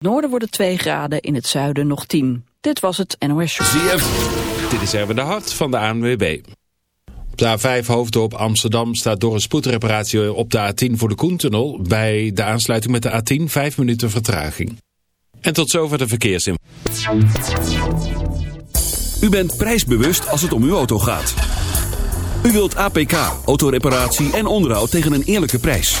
noorden wordt het 2 graden, in het zuiden nog 10. Dit was het NOS Show. ZF. Dit is even de hart van de ANWB. Op de A5 Hoofddorp Amsterdam staat door een spoedreparatie op de A10 voor de Koentunnel. Bij de aansluiting met de A10 5 minuten vertraging. En tot zover de verkeersin. U bent prijsbewust als het om uw auto gaat. U wilt APK, autoreparatie en onderhoud tegen een eerlijke prijs.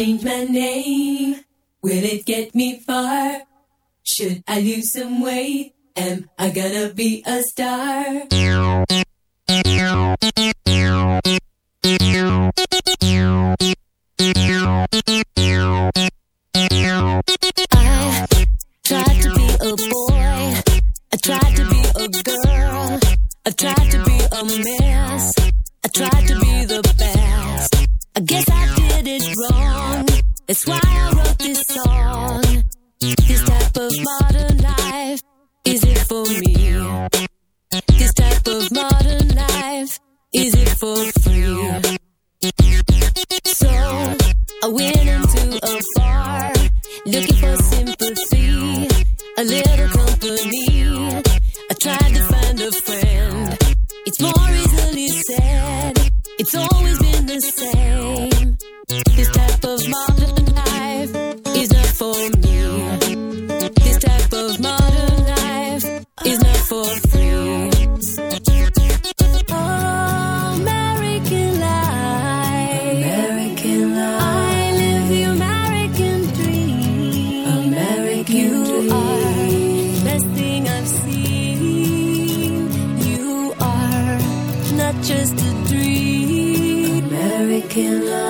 change my name? Will it get me far? Should I lose some weight? Am I gonna be a star? I tried to be a boy. I tried to be a girl. I tried to be a mess. I tried to be the best. I guess That's why I wrote this song. This type of modern life, is it for me? This type of modern life, is it for free? So I went into a bar looking for sympathy, a little company. I tried to find a friend. It's more easily said. It's always Life.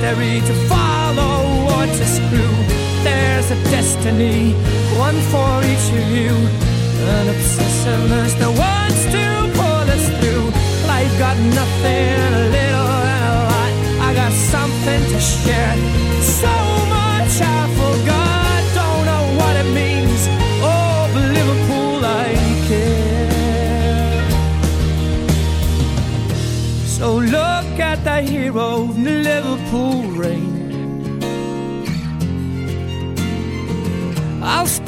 History to follow or to screw. There's a destiny, one for each of you, an obsessiveness that wants to pull us through. Life got nothing,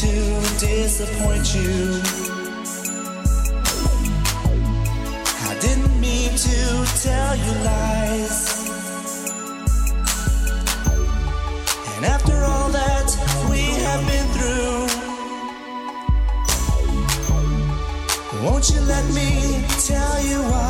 to disappoint you. I didn't mean to tell you lies. And after all that we have been through, won't you let me tell you why?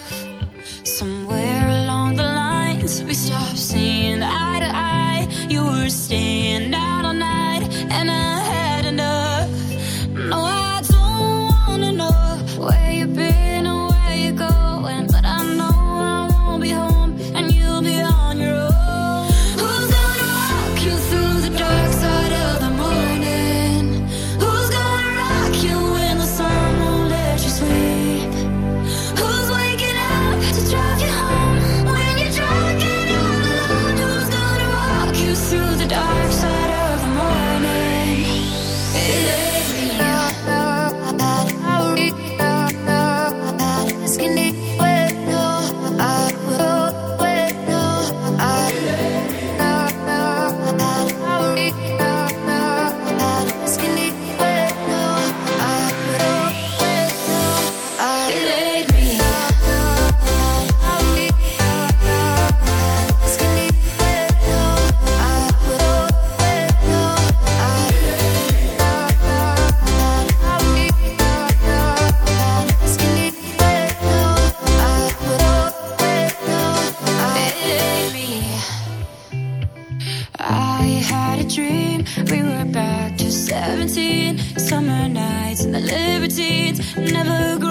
Never growing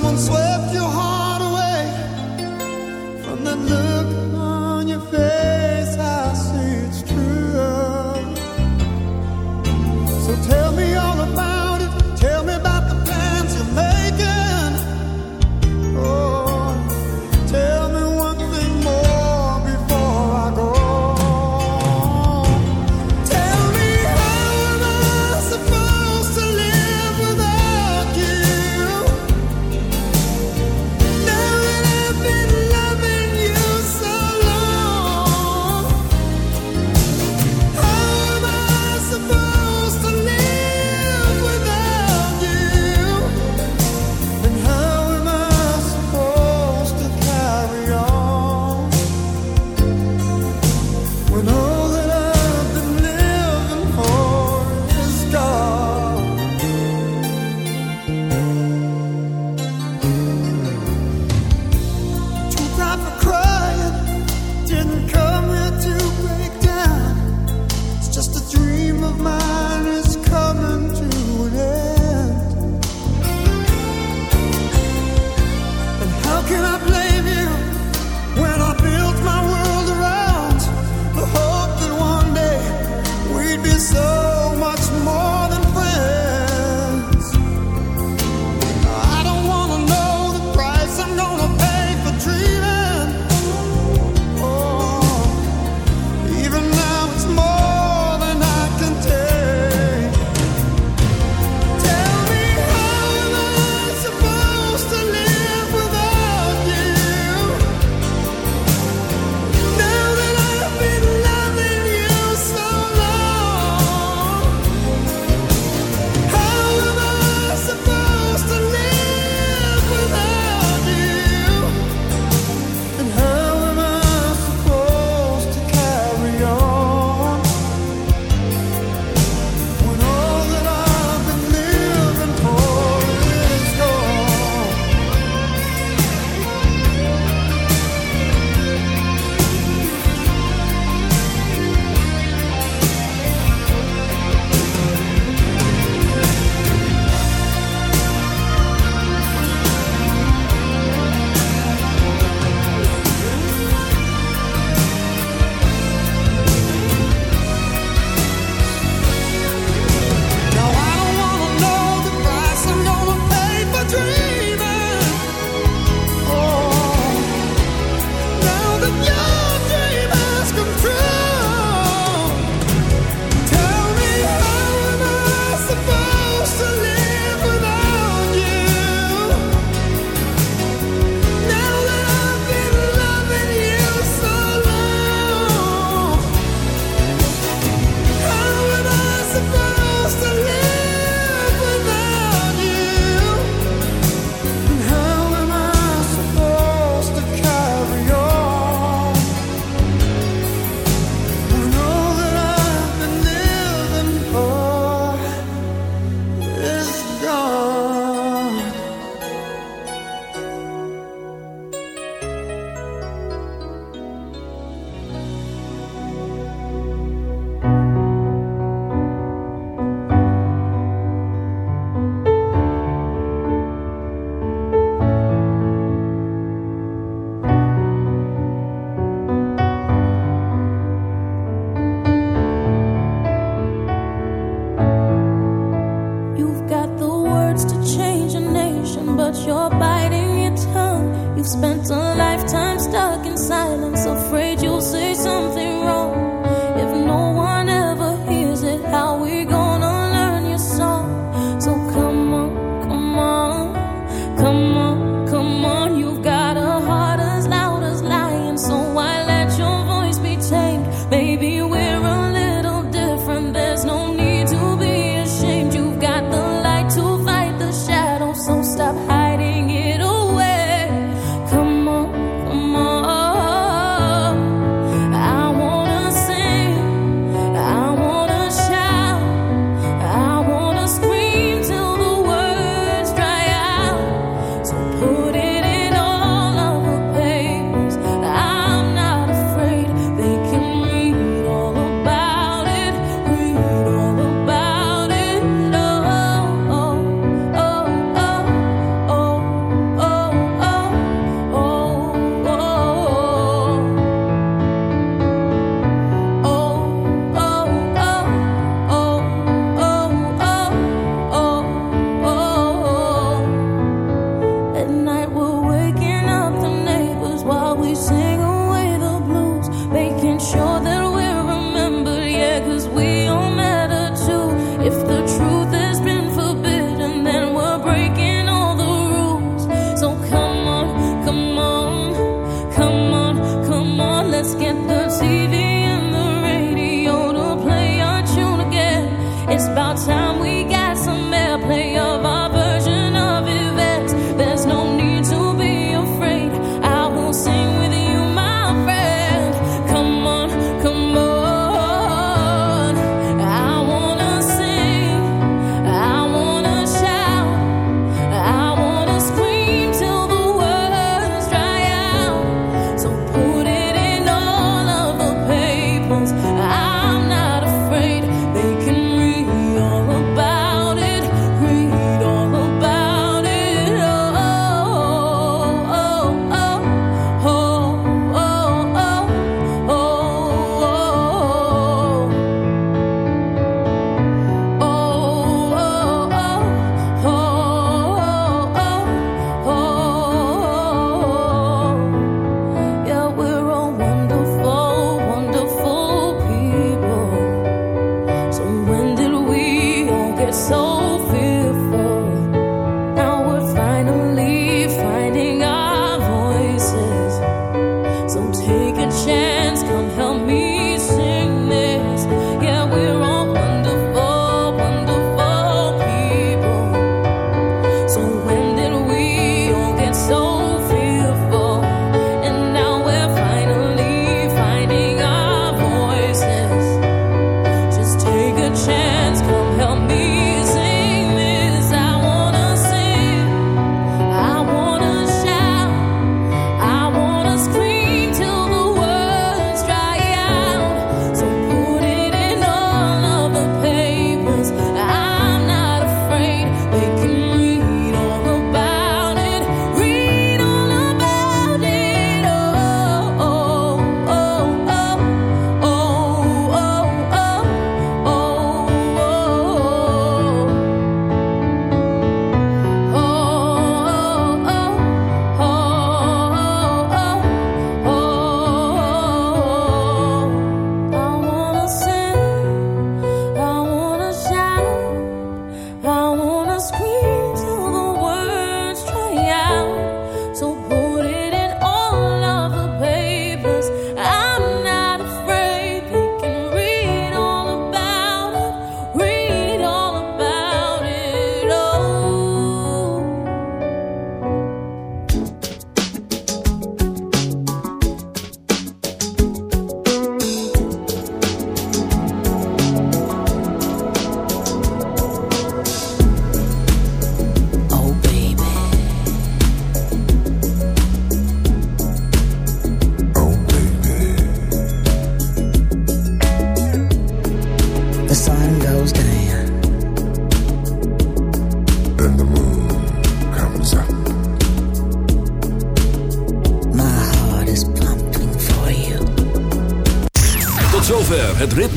Someone swept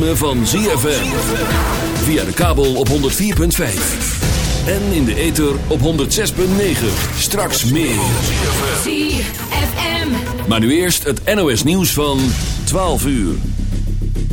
ritme van ZFM. Via de kabel op 104.5. En in de ether op 106.9. Straks meer. ZFM. Maar nu eerst het NOS nieuws van 12 uur.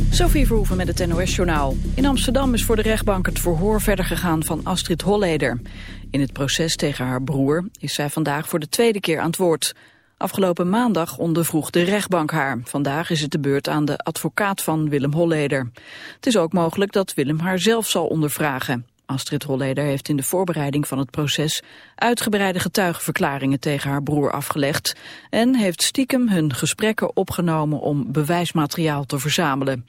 Sophie Verhoeven met het NOS-journaal. In Amsterdam is voor de rechtbank het verhoor verder gegaan van Astrid Holleder. In het proces tegen haar broer is zij vandaag voor de tweede keer aan het woord. Afgelopen maandag ondervroeg de rechtbank haar. Vandaag is het de beurt aan de advocaat van Willem Holleder. Het is ook mogelijk dat Willem haar zelf zal ondervragen. Astrid Holleder heeft in de voorbereiding van het proces uitgebreide getuigenverklaringen tegen haar broer afgelegd en heeft stiekem hun gesprekken opgenomen om bewijsmateriaal te verzamelen.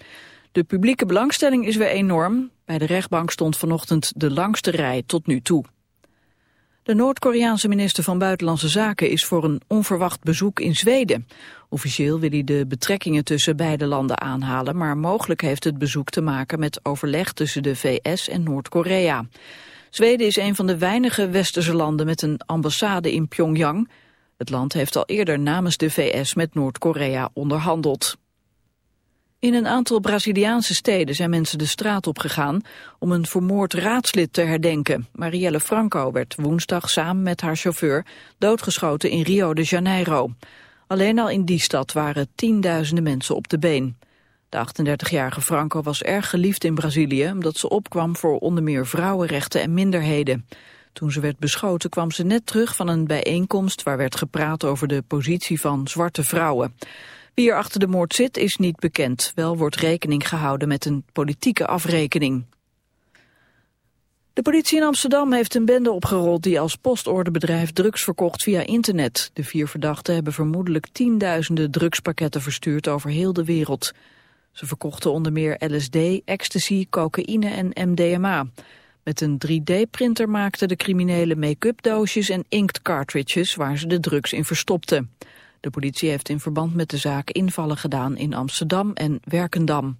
De publieke belangstelling is weer enorm. Bij de rechtbank stond vanochtend de langste rij tot nu toe. De Noord-Koreaanse minister van Buitenlandse Zaken is voor een onverwacht bezoek in Zweden. Officieel wil hij de betrekkingen tussen beide landen aanhalen, maar mogelijk heeft het bezoek te maken met overleg tussen de VS en Noord-Korea. Zweden is een van de weinige westerse landen met een ambassade in Pyongyang. Het land heeft al eerder namens de VS met Noord-Korea onderhandeld. In een aantal Braziliaanse steden zijn mensen de straat op gegaan om een vermoord raadslid te herdenken. Marielle Franco werd woensdag samen met haar chauffeur doodgeschoten in Rio de Janeiro. Alleen al in die stad waren tienduizenden mensen op de been. De 38-jarige Franco was erg geliefd in Brazilië omdat ze opkwam voor onder meer vrouwenrechten en minderheden. Toen ze werd beschoten kwam ze net terug van een bijeenkomst waar werd gepraat over de positie van zwarte vrouwen. Wie er achter de moord zit is niet bekend. Wel wordt rekening gehouden met een politieke afrekening. De politie in Amsterdam heeft een bende opgerold die als postorderbedrijf drugs verkocht via internet. De vier verdachten hebben vermoedelijk tienduizenden drugspakketten verstuurd over heel de wereld. Ze verkochten onder meer LSD, ecstasy, cocaïne en MDMA. Met een 3D-printer maakten de criminelen make-up doosjes en inkt cartridges waar ze de drugs in verstopten. De politie heeft in verband met de zaak invallen gedaan in Amsterdam en Werkendam.